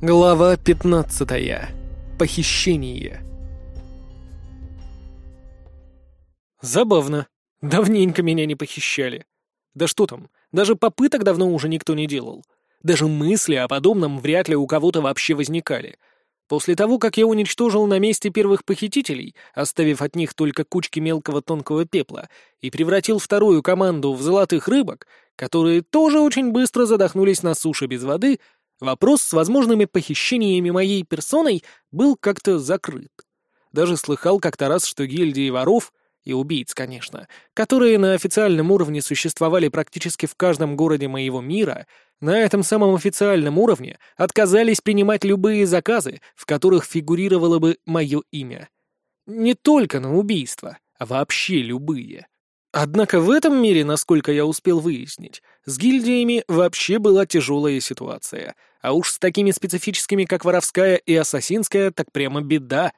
Глава 15. Похищение. Забавно. Давненько меня не похищали. Да что там, даже попыток давно уже никто не делал. Даже мысли о подобном вряд ли у кого-то вообще возникали. После того, как я уничтожил на месте первых похитителей, оставив от них только кучки мелкого тонкого пепла, и превратил вторую команду в золотых рыбок, которые тоже очень быстро задохнулись на суше без воды — Вопрос с возможными похищениями моей персоной был как-то закрыт. Даже слыхал как-то раз, что гильдии воров, и убийц, конечно, которые на официальном уровне существовали практически в каждом городе моего мира, на этом самом официальном уровне отказались принимать любые заказы, в которых фигурировало бы мое имя. Не только на убийство, а вообще любые. Однако в этом мире, насколько я успел выяснить, с гильдиями вообще была тяжелая ситуация, а уж с такими специфическими, как воровская и ассасинская, так прямо беда.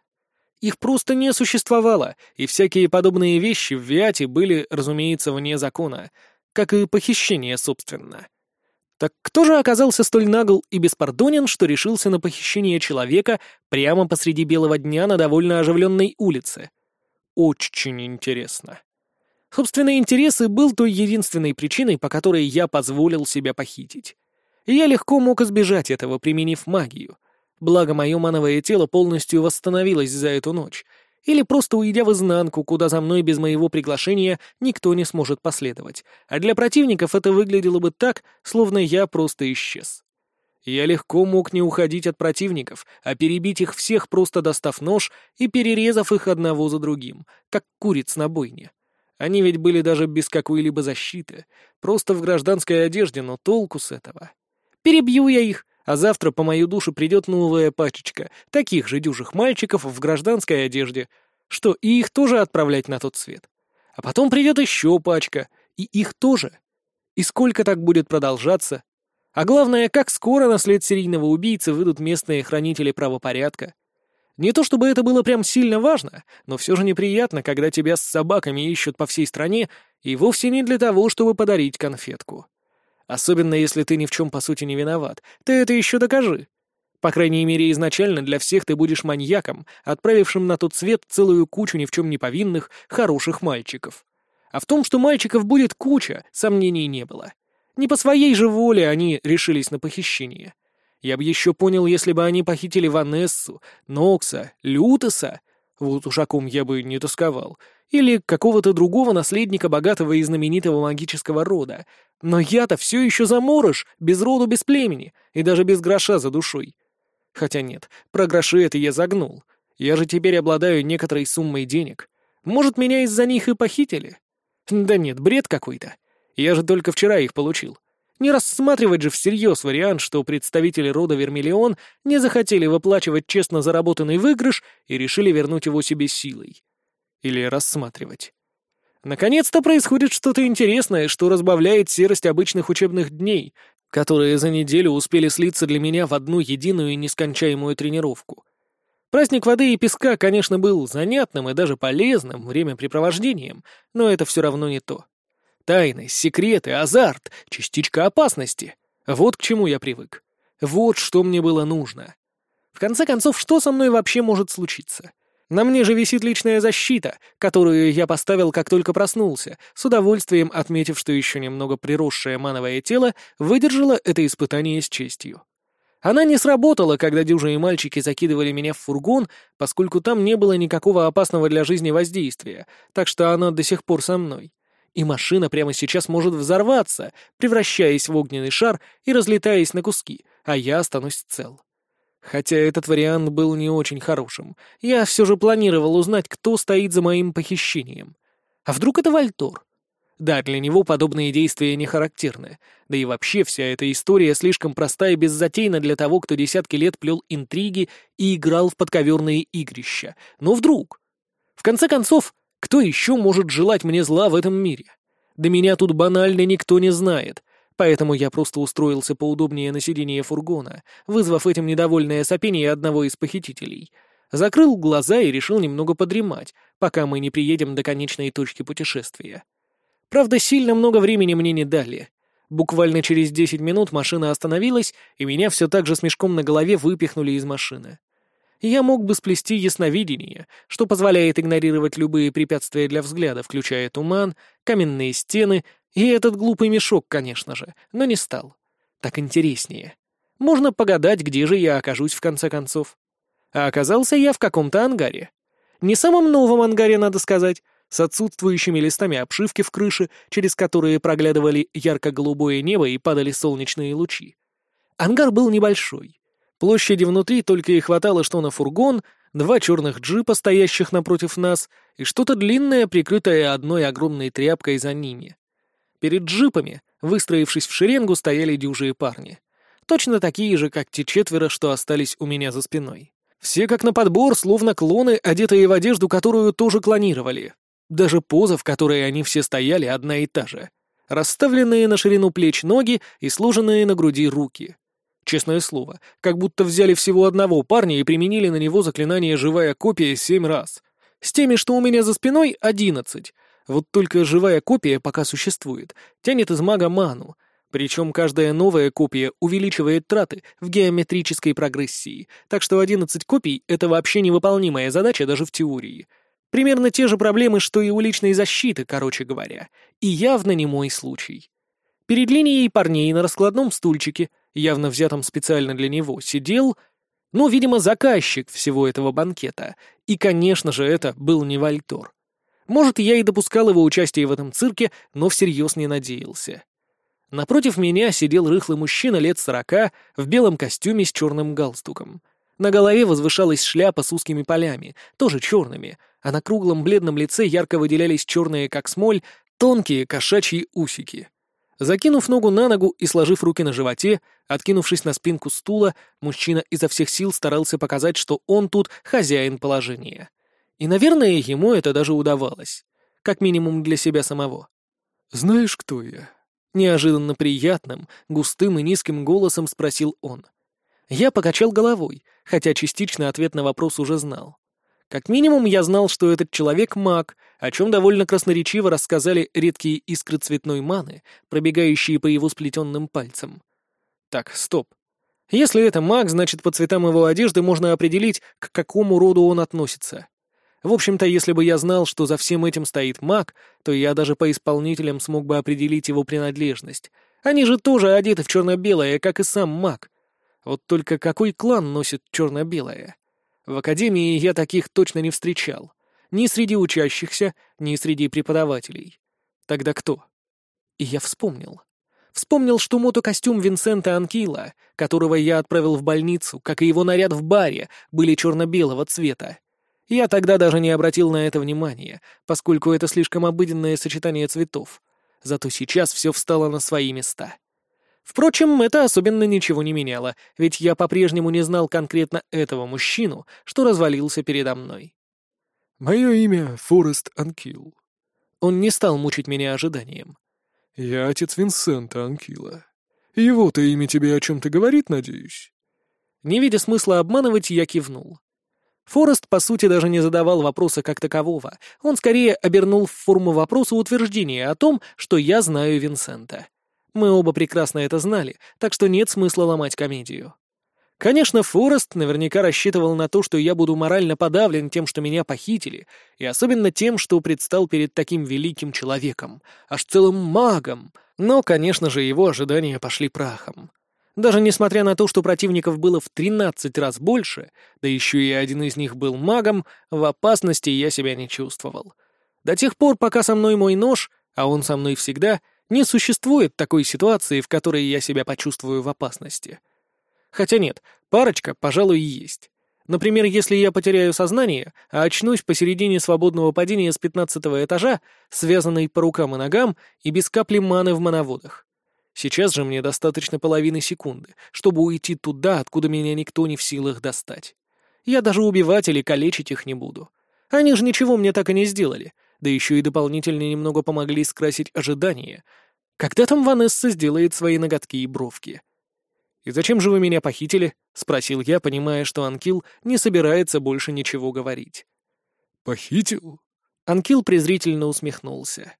Их просто не существовало, и всякие подобные вещи в Виате были, разумеется, вне закона, как и похищение, собственно. Так кто же оказался столь нагл и беспардонен, что решился на похищение человека прямо посреди белого дня на довольно оживленной улице? Очень интересно. Собственные интересы был той единственной причиной, по которой я позволил себя похитить. Я легко мог избежать этого, применив магию. Благо, мое мановое тело полностью восстановилось за эту ночь. Или просто уйдя в изнанку, куда за мной без моего приглашения никто не сможет последовать. А для противников это выглядело бы так, словно я просто исчез. Я легко мог не уходить от противников, а перебить их всех, просто достав нож и перерезав их одного за другим, как куриц на бойне. Они ведь были даже без какой-либо защиты, просто в гражданской одежде, но толку с этого. Перебью я их, а завтра по мою душу придет новая пачечка таких же дюжих мальчиков в гражданской одежде. Что, и их тоже отправлять на тот свет? А потом придет еще пачка, и их тоже. И сколько так будет продолжаться? А главное, как скоро на след серийного убийцы выйдут местные хранители правопорядка? Не то чтобы это было прям сильно важно, но все же неприятно, когда тебя с собаками ищут по всей стране, и вовсе не для того, чтобы подарить конфетку. Особенно если ты ни в чем по сути не виноват. Ты это еще докажи. По крайней мере, изначально для всех ты будешь маньяком, отправившим на тот свет целую кучу ни в чем не повинных, хороших мальчиков. А в том, что мальчиков будет куча, сомнений не было. Не по своей же воле они решились на похищение. Я бы еще понял, если бы они похитили Ванессу, Нокса, Лютеса. Вот уж о ком я бы не тосковал. Или какого-то другого наследника богатого и знаменитого магического рода. Но я-то все еще заморыш, без роду, без племени, и даже без гроша за душой. Хотя нет, про гроши это я загнул. Я же теперь обладаю некоторой суммой денег. Может, меня из-за них и похитили? Да нет, бред какой-то. Я же только вчера их получил. Не рассматривать же всерьез вариант, что представители рода Вермиллион не захотели выплачивать честно заработанный выигрыш и решили вернуть его себе силой. Или рассматривать. Наконец-то происходит что-то интересное, что разбавляет серость обычных учебных дней, которые за неделю успели слиться для меня в одну единую и нескончаемую тренировку. Праздник воды и песка, конечно, был занятным и даже полезным времяпрепровождением, но это все равно не то. Тайны, секреты, азарт, частичка опасности. Вот к чему я привык. Вот что мне было нужно. В конце концов, что со мной вообще может случиться? На мне же висит личная защита, которую я поставил, как только проснулся, с удовольствием отметив, что еще немного приросшее мановое тело выдержало это испытание с честью. Она не сработала, когда дюжие мальчики закидывали меня в фургон, поскольку там не было никакого опасного для жизни воздействия, так что она до сих пор со мной и машина прямо сейчас может взорваться, превращаясь в огненный шар и разлетаясь на куски, а я останусь цел. Хотя этот вариант был не очень хорошим, я все же планировал узнать, кто стоит за моим похищением. А вдруг это Вальтор? Да, для него подобные действия не характерны, да и вообще вся эта история слишком проста и беззатейна для того, кто десятки лет плел интриги и играл в подковерные игрища. Но вдруг... В конце концов, кто еще может желать мне зла в этом мире? Да меня тут банально никто не знает, поэтому я просто устроился поудобнее на сиденье фургона, вызвав этим недовольное сопение одного из похитителей. Закрыл глаза и решил немного подремать, пока мы не приедем до конечной точки путешествия. Правда, сильно много времени мне не дали. Буквально через 10 минут машина остановилась, и меня все так же с мешком на голове выпихнули из машины. Я мог бы сплести ясновидение, что позволяет игнорировать любые препятствия для взгляда, включая туман, каменные стены и этот глупый мешок, конечно же, но не стал. Так интереснее. Можно погадать, где же я окажусь в конце концов. А оказался я в каком-то ангаре. Не самом новом ангаре, надо сказать, с отсутствующими листами обшивки в крыше, через которые проглядывали ярко-голубое небо и падали солнечные лучи. Ангар был небольшой. Площади внутри только и хватало, что на фургон, два черных джипа, стоящих напротив нас, и что-то длинное, прикрытое одной огромной тряпкой за ними. Перед джипами, выстроившись в шеренгу, стояли дюжие парни. Точно такие же, как те четверо, что остались у меня за спиной. Все как на подбор, словно клоны, одетые в одежду, которую тоже клонировали. Даже поза, в которой они все стояли, одна и та же. Расставленные на ширину плеч ноги и сложенные на груди руки. Честное слово, как будто взяли всего одного парня и применили на него заклинание «Живая копия» семь раз. С теми, что у меня за спиной, одиннадцать. Вот только живая копия пока существует, тянет из мага ману, причем каждая новая копия увеличивает траты в геометрической прогрессии, так что одиннадцать копий — это вообще невыполнимая задача даже в теории — Примерно те же проблемы, что и у личной защиты, короче говоря. И явно не мой случай. Перед линией парней на раскладном стульчике, явно взятом специально для него, сидел, ну, видимо, заказчик всего этого банкета. И, конечно же, это был не Вальтор. Может, я и допускал его участие в этом цирке, но всерьез не надеялся. Напротив меня сидел рыхлый мужчина лет сорока в белом костюме с черным галстуком. На голове возвышалась шляпа с узкими полями, тоже черными — а на круглом бледном лице ярко выделялись черные, как смоль, тонкие кошачьи усики. Закинув ногу на ногу и сложив руки на животе, откинувшись на спинку стула, мужчина изо всех сил старался показать, что он тут хозяин положения. И, наверное, ему это даже удавалось. Как минимум для себя самого. «Знаешь, кто я?» Неожиданно приятным, густым и низким голосом спросил он. Я покачал головой, хотя частично ответ на вопрос уже знал. Как минимум, я знал, что этот человек маг, о чем довольно красноречиво рассказали редкие искры цветной маны, пробегающие по его сплетенным пальцам. Так, стоп. Если это маг, значит, по цветам его одежды можно определить, к какому роду он относится. В общем-то, если бы я знал, что за всем этим стоит маг, то я даже по исполнителям смог бы определить его принадлежность. Они же тоже одеты в черно-белое, как и сам маг. Вот только какой клан носит черно-белое? В академии я таких точно не встречал. Ни среди учащихся, ни среди преподавателей. Тогда кто? И я вспомнил. Вспомнил, что мотокостюм Винсента Анкила, которого я отправил в больницу, как и его наряд в баре, были черно-белого цвета. Я тогда даже не обратил на это внимания, поскольку это слишком обыденное сочетание цветов. Зато сейчас все встало на свои места. Впрочем, это особенно ничего не меняло, ведь я по-прежнему не знал конкретно этого мужчину, что развалился передо мной. «Мое имя Форест Анкил». Он не стал мучить меня ожиданием. «Я отец Винсента Анкила. Его-то имя тебе о чем-то говорит, надеюсь?» Не видя смысла обманывать, я кивнул. Форест, по сути, даже не задавал вопроса как такового. Он скорее обернул в форму вопроса утверждение о том, что я знаю Винсента. Мы оба прекрасно это знали, так что нет смысла ломать комедию. Конечно, Форест наверняка рассчитывал на то, что я буду морально подавлен тем, что меня похитили, и особенно тем, что предстал перед таким великим человеком, аж целым магом. Но, конечно же, его ожидания пошли прахом. Даже несмотря на то, что противников было в 13 раз больше, да еще и один из них был магом, в опасности я себя не чувствовал. До тех пор, пока со мной мой нож, а он со мной всегда, не существует такой ситуации, в которой я себя почувствую в опасности. Хотя нет, парочка, пожалуй, есть. Например, если я потеряю сознание, а очнусь посередине свободного падения с пятнадцатого этажа, связанный по рукам и ногам и без капли маны в мановодах. Сейчас же мне достаточно половины секунды, чтобы уйти туда, откуда меня никто не в силах достать. Я даже убивать или калечить их не буду. Они же ничего мне так и не сделали, да еще и дополнительно немного помогли скрасить ожидания. Когда там Ванесса сделает свои ноготки и бровки? «И зачем же вы меня похитили?» — спросил я, понимая, что Анкил не собирается больше ничего говорить. «Похитил?» Анкил презрительно усмехнулся.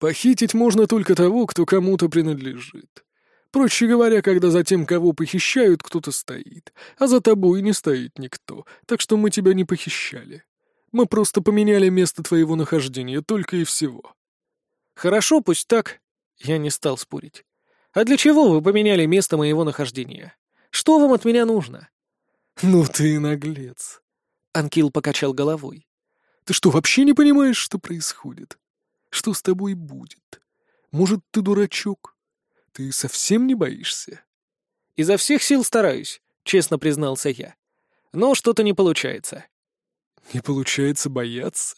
Похитить можно только того, кто кому-то принадлежит. Проще говоря, когда за тем, кого похищают, кто-то стоит, а за тобой не стоит никто, так что мы тебя не похищали. Мы просто поменяли место твоего нахождения, только и всего». «Хорошо, пусть так». Я не стал спорить. «А для чего вы поменяли место моего нахождения? Что вам от меня нужно?» «Ну ты наглец!» Анкил покачал головой. «Ты что, вообще не понимаешь, что происходит? Что с тобой будет? Может, ты дурачок? Ты совсем не боишься?» «Изо всех сил стараюсь», — честно признался я. «Но что-то не получается». «Не получается бояться?»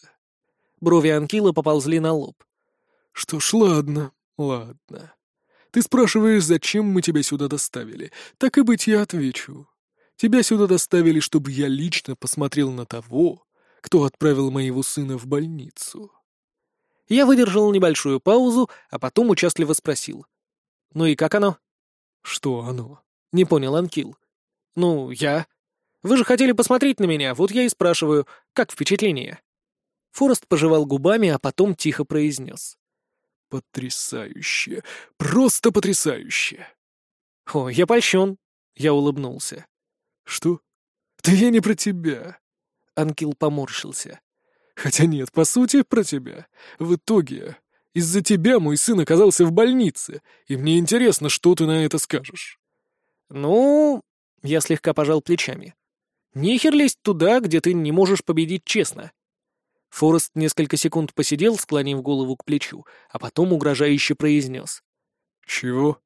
Брови Анкила поползли на лоб. «Что ж, ладно, ладно. Ты спрашиваешь, зачем мы тебя сюда доставили. Так и быть, я отвечу. Тебя сюда доставили, чтобы я лично посмотрел на того, кто отправил моего сына в больницу». Я выдержал небольшую паузу, а потом участливо спросил. «Ну и как оно?» «Что оно?» — не понял Анкил. «Ну, я. Вы же хотели посмотреть на меня, вот я и спрашиваю, как впечатление?» Форест пожевал губами, а потом тихо произнес. «Потрясающе! Просто потрясающе!» «О, я польщен!» — я улыбнулся. «Что? Да я не про тебя!» Анкил поморщился. «Хотя нет, по сути, про тебя. В итоге, из-за тебя мой сын оказался в больнице, и мне интересно, что ты на это скажешь». «Ну...» — я слегка пожал плечами. «Нехер лезть туда, где ты не можешь победить честно». Форест несколько секунд посидел, склонив голову к плечу, а потом угрожающе произнес. «Чего?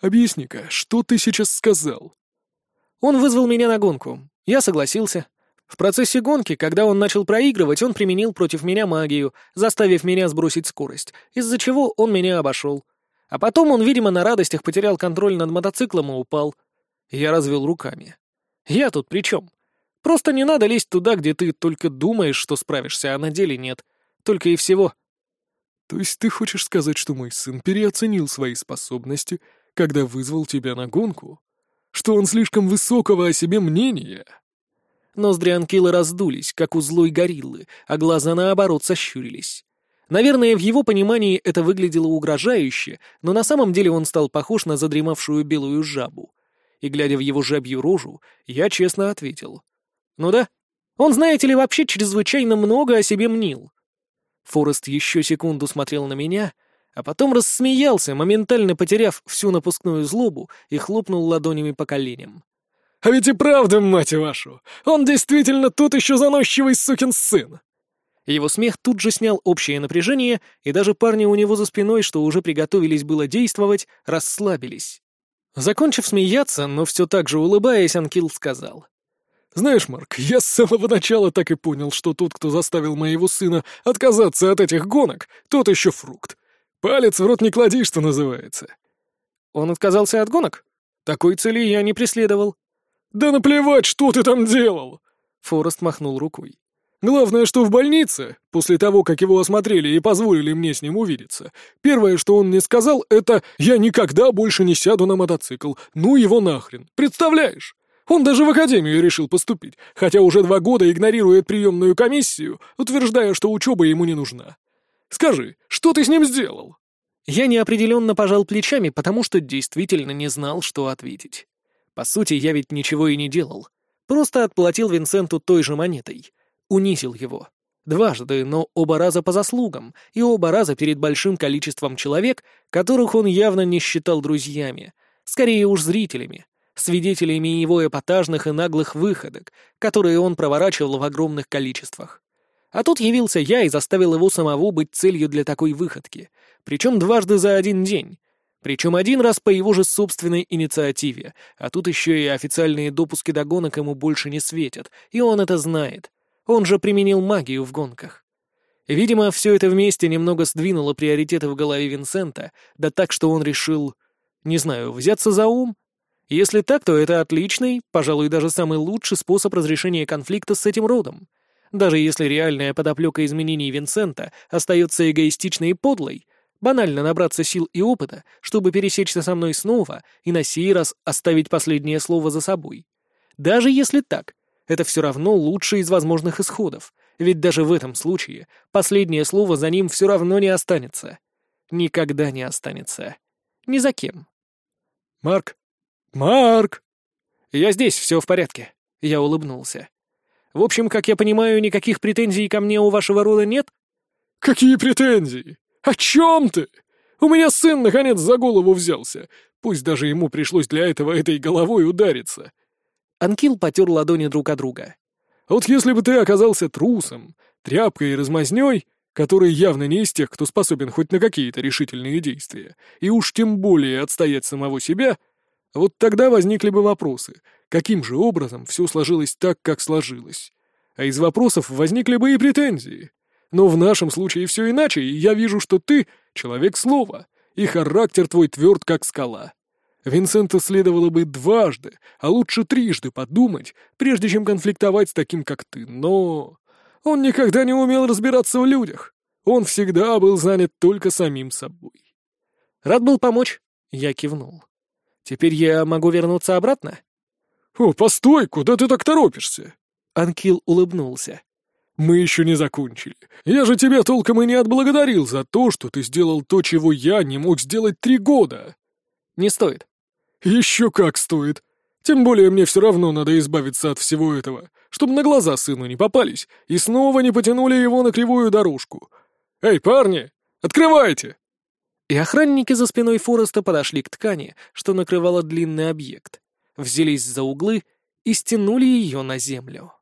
Объясни-ка, что ты сейчас сказал?» Он вызвал меня на гонку. Я согласился. В процессе гонки, когда он начал проигрывать, он применил против меня магию, заставив меня сбросить скорость, из-за чего он меня обошел. А потом он, видимо, на радостях потерял контроль над мотоциклом и упал. Я развел руками. Я тут при чем? Просто не надо лезть туда, где ты только думаешь, что справишься, а на деле нет. Только и всего. То есть ты хочешь сказать, что мой сын переоценил свои способности, когда вызвал тебя на гонку? Что он слишком высокого о себе мнения? Ноздри Анкила раздулись, как у злой гориллы, а глаза, наоборот, сощурились. Наверное, в его понимании это выглядело угрожающе, но на самом деле он стал похож на задремавшую белую жабу. И, глядя в его жабью рожу, я честно ответил. «Ну да. Он, знаете ли, вообще чрезвычайно много о себе мнил». Форест еще секунду смотрел на меня, а потом рассмеялся, моментально потеряв всю напускную злобу и хлопнул ладонями по коленям. А ведь и правда, мать вашу, он действительно тут еще заносчивый сукин сын. Его смех тут же снял общее напряжение, и даже парни у него за спиной, что уже приготовились было действовать, расслабились. Закончив смеяться, но все так же улыбаясь, Анкил сказал. «Знаешь, Марк, я с самого начала так и понял, что тот, кто заставил моего сына отказаться от этих гонок, тот еще фрукт. Палец в рот не клади, что называется». «Он отказался от гонок? Такой цели я не преследовал». «Да наплевать, что ты там делал!» Форест махнул рукой. «Главное, что в больнице, после того, как его осмотрели и позволили мне с ним увидеться, первое, что он мне сказал, это «я никогда больше не сяду на мотоцикл, ну его нахрен, представляешь?» Он даже в академию решил поступить, хотя уже два года игнорирует приемную комиссию, утверждая, что учеба ему не нужна. Скажи, что ты с ним сделал?» Я неопределенно пожал плечами, потому что действительно не знал, что ответить. По сути, я ведь ничего и не делал. Просто отплатил Винсенту той же монетой. Унизил его. Дважды, но оба раза по заслугам, и оба раза перед большим количеством человек, которых он явно не считал друзьями, скорее уж зрителями, свидетелями его эпатажных и наглых выходок, которые он проворачивал в огромных количествах. А тут явился я и заставил его самого быть целью для такой выходки, причем дважды за один день, причем один раз по его же собственной инициативе, а тут еще и официальные допуски до гонок ему больше не светят, и он это знает. Он же применил магию в гонках. Видимо, все это вместе немного сдвинуло приоритеты в голове Винсента, да так, что он решил, не знаю, взяться за ум? Если так, то это отличный, пожалуй, даже самый лучший способ разрешения конфликта с этим родом. Даже если реальная подоплека изменений Винсента остается эгоистичной и подлой, банально набраться сил и опыта, чтобы пересечься со мной снова и на сей раз оставить последнее слово за собой. Даже если так, это все равно лучший из возможных исходов, ведь даже в этом случае последнее слово за ним все равно не останется. никогда не останется. Ни за кем. «Марк! Марк!» «Я здесь, все в порядке», — я улыбнулся. «В общем, как я понимаю, никаких претензий ко мне у вашего рода нет?» «Какие претензии? О чем ты? У меня сын, наконец, за голову взялся. Пусть даже ему пришлось для этого этой головой удариться». Анкил потер ладони друг от друга. «Вот если бы ты оказался трусом, тряпкой и размазнёй, который явно не из тех, кто способен хоть на какие-то решительные действия, и уж тем более отстоять самого себя, вот тогда возникли бы вопросы, каким же образом все сложилось так, как сложилось. А из вопросов возникли бы и претензии. Но в нашем случае все иначе, и я вижу, что ты — человек слова, и характер твой тверд, как скала. Винсенту следовало бы дважды, а лучше трижды подумать, прежде чем конфликтовать с таким, как ты, но... Он никогда не умел разбираться в людях. Он всегда был занят только самим собой. «Рад был помочь», — я кивнул. «Теперь я могу вернуться обратно?» «О, постой, куда ты так торопишься?» Анкил улыбнулся. «Мы еще не закончили. Я же тебя толком и не отблагодарил за то, что ты сделал то, чего я не мог сделать три года». «Не стоит». «Еще как стоит. Тем более мне все равно надо избавиться от всего этого, чтобы на глаза сыну не попались и снова не потянули его на кривую дорожку. Эй, парни, открывайте!» И охранники за спиной Фореста подошли к ткани, что накрывала длинный объект, взялись за углы и стянули ее на землю.